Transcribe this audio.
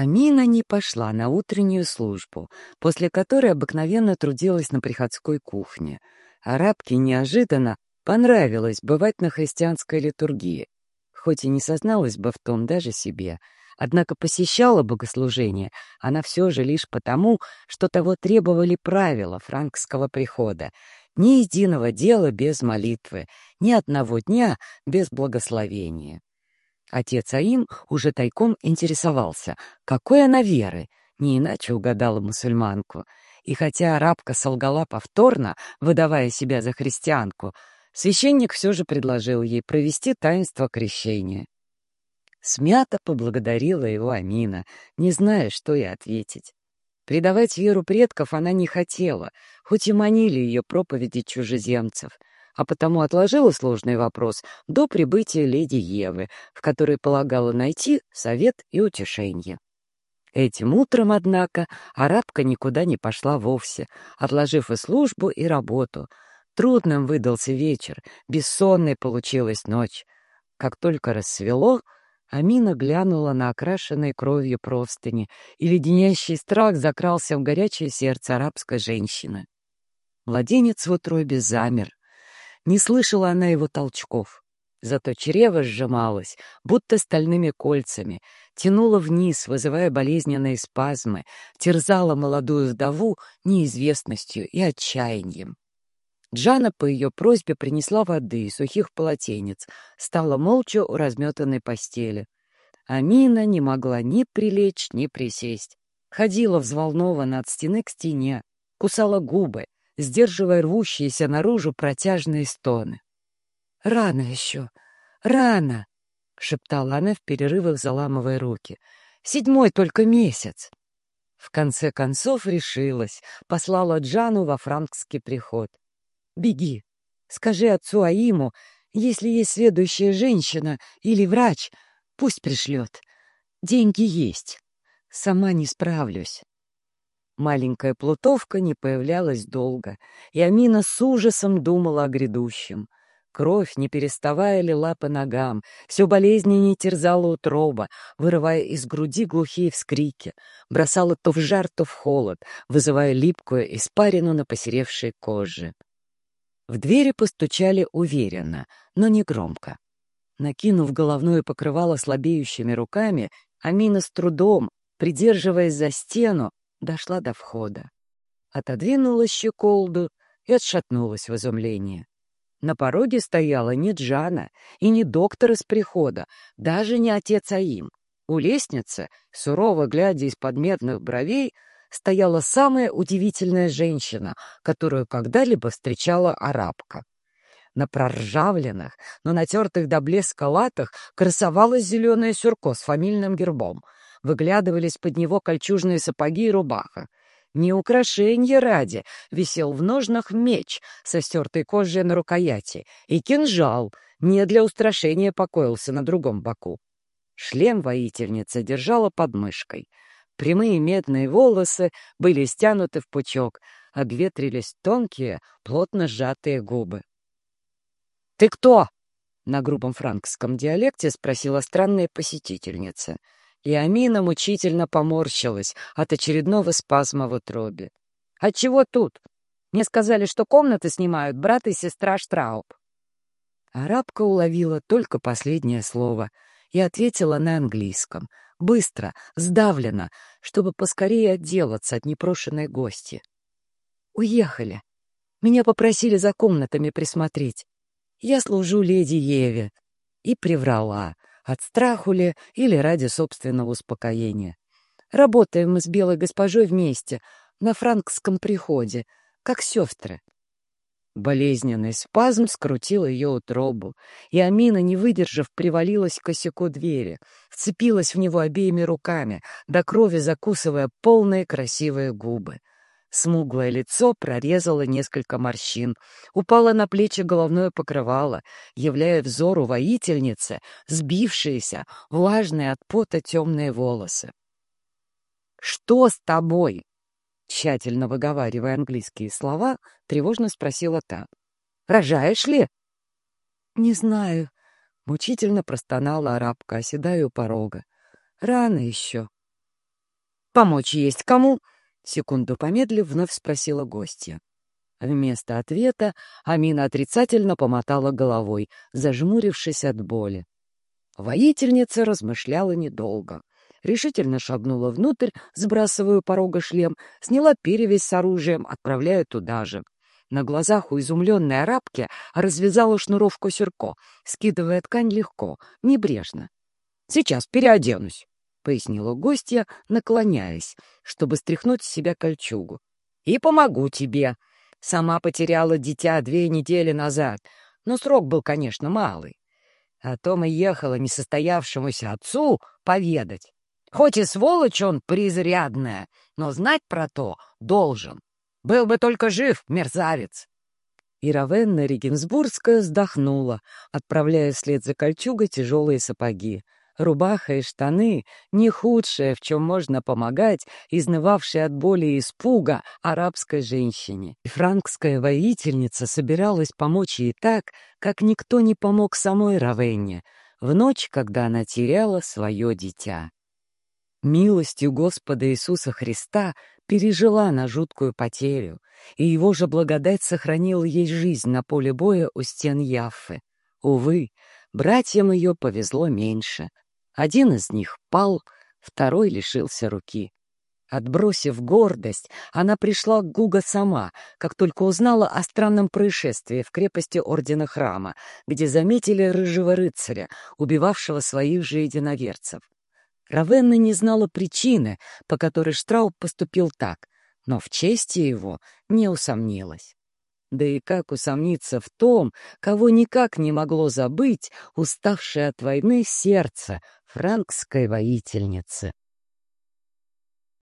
Амина не пошла на утреннюю службу, после которой обыкновенно трудилась на приходской кухне. Арабке неожиданно понравилось бывать на христианской литургии, хоть и не созналась бы в том даже себе. Однако посещала богослужение она все же лишь потому, что того требовали правила франкского прихода. Ни единого дела без молитвы, ни одного дня без благословения. Отец Аим уже тайком интересовался, какой она веры, не иначе угадала мусульманку. И хотя арабка солгала повторно, выдавая себя за христианку, священник все же предложил ей провести таинство крещения. Смято поблагодарила его Амина, не зная, что и ответить. Предавать веру предков она не хотела, хоть и манили ее проповеди чужеземцев — а потому отложила сложный вопрос до прибытия леди Евы, в которой полагала найти совет и утешение. Этим утром, однако, арабка никуда не пошла вовсе, отложив и службу, и работу. Трудным выдался вечер, бессонной получилась ночь. Как только рассвело, Амина глянула на окрашенные кровью простыни, и леденящий страх закрался в горячее сердце арабской женщины. Младенец в утробе замер, не слышала она его толчков. Зато чрево сжималось, будто стальными кольцами, тянуло вниз, вызывая болезненные спазмы, терзала молодую вдову неизвестностью и отчаянием. Джана по ее просьбе принесла воды и сухих полотенец, стала молча у разметанной постели. Амина не могла ни прилечь, ни присесть. Ходила взволнованно от стены к стене, кусала губы, сдерживая рвущиеся наружу протяжные стоны. «Рано еще! Рано!» — шептала она в перерывах, заламывая руки. «Седьмой только месяц!» В конце концов решилась, послала Джану во франкский приход. «Беги, скажи отцу Аиму, если есть следующая женщина или врач, пусть пришлет. Деньги есть. Сама не справлюсь». Маленькая плутовка не появлялась долго, и Амина с ужасом думала о грядущем. Кровь, не переставая, лила по ногам, все болезненнее терзала утроба, вырывая из груди глухие вскрики, бросала то в жар, то в холод, вызывая липкую испарину на посеревшей коже. В двери постучали уверенно, но не громко. Накинув головное покрывало слабеющими руками, Амина с трудом, придерживаясь за стену, дошла до входа. Отодвинула щеколду и отшатнулась в изумлении. На пороге стояла не Джана и не доктор из прихода, даже не отец Аим. У лестницы, сурово глядя из-под медных бровей, стояла самая удивительная женщина, которую когда-либо встречала арабка. На проржавленных, но натертых до блеска латах красовалось зеленое сюрко с фамильным гербом — выглядывались под него кольчужные сапоги и рубаха. Не украшенье ради висел в ножнах меч со стертой кожей на рукояти, и кинжал не для устрашения покоился на другом боку. Шлем воительница держала под мышкой. Прямые медные волосы были стянуты в пучок, обветрились тонкие, плотно сжатые губы. «Ты кто?» — на грубом франкском диалекте спросила странная посетительница — и Амина мучительно поморщилась от очередного спазма в утробе. «Отчего тут? Мне сказали, что комнаты снимают брат и сестра Штрауб». Арабка уловила только последнее слово и ответила на английском, быстро, сдавленно, чтобы поскорее отделаться от непрошенной гости. «Уехали. Меня попросили за комнатами присмотреть. Я служу леди Еве». И приврала — от страху ли или ради собственного успокоения. Работаем мы с белой госпожой вместе, на франкском приходе, как сестры. Болезненный спазм скрутил ее утробу, и Амина, не выдержав, привалилась к косяку двери, вцепилась в него обеими руками, до крови закусывая полные красивые губы. Смуглое лицо прорезало несколько морщин, упало на плечи головное покрывало, являя взору воительницы сбившиеся, влажные от пота темные волосы. «Что с тобой?» Тщательно выговаривая английские слова, тревожно спросила та. «Рожаешь ли?» «Не знаю», — мучительно простонала арабка, оседая у порога. «Рано еще». помочь есть кому?» Секунду помедлив, вновь спросила гостья. Вместо ответа Амина отрицательно помотала головой, зажмурившись от боли. Воительница размышляла недолго. Решительно шагнула внутрь, сбрасывая порога шлем, сняла перевязь с оружием, отправляя туда же. На глазах у изумленной арабки развязала шнуровку сюрко, скидывая ткань легко, небрежно. «Сейчас переоденусь», — пояснила гостья, наклоняясь, чтобы стряхнуть с себя кольчугу. «И помогу тебе. Сама потеряла дитя две недели назад, но срок был, конечно, малый. О том и ехала несостоявшемуся отцу поведать. Хоть и сволочь он презрядная, но знать про то должен. Был бы только жив, мерзавец. И Равенна Регенсбургская вздохнула, отправляя вслед за кольчугой тяжелые сапоги. Рубаха и штаны — не худшее, в чем можно помогать, изнывавшей от боли и испуга арабской женщине. Франкская воительница собиралась помочь ей так, как никто не помог самой Равенне, в ночь, когда она теряла свое дитя. Милостью Господа Иисуса Христа пережила она жуткую потерю, и его же благодать сохранила ей жизнь на поле боя у стен Яффы. Увы, братьям ее повезло меньше. Один из них пал, второй лишился руки. Отбросив гордость, она пришла к Гуга сама, как только узнала о странном происшествии в крепости Ордена Храма, где заметили рыжего рыцаря, убивавшего своих же единоверцев. Равенна не знала причины, по которой Штрауб поступил так, но в чести его не усомнилась. Да и как усомниться в том, кого никак не могло забыть уставшее от войны сердце франкской воительницы?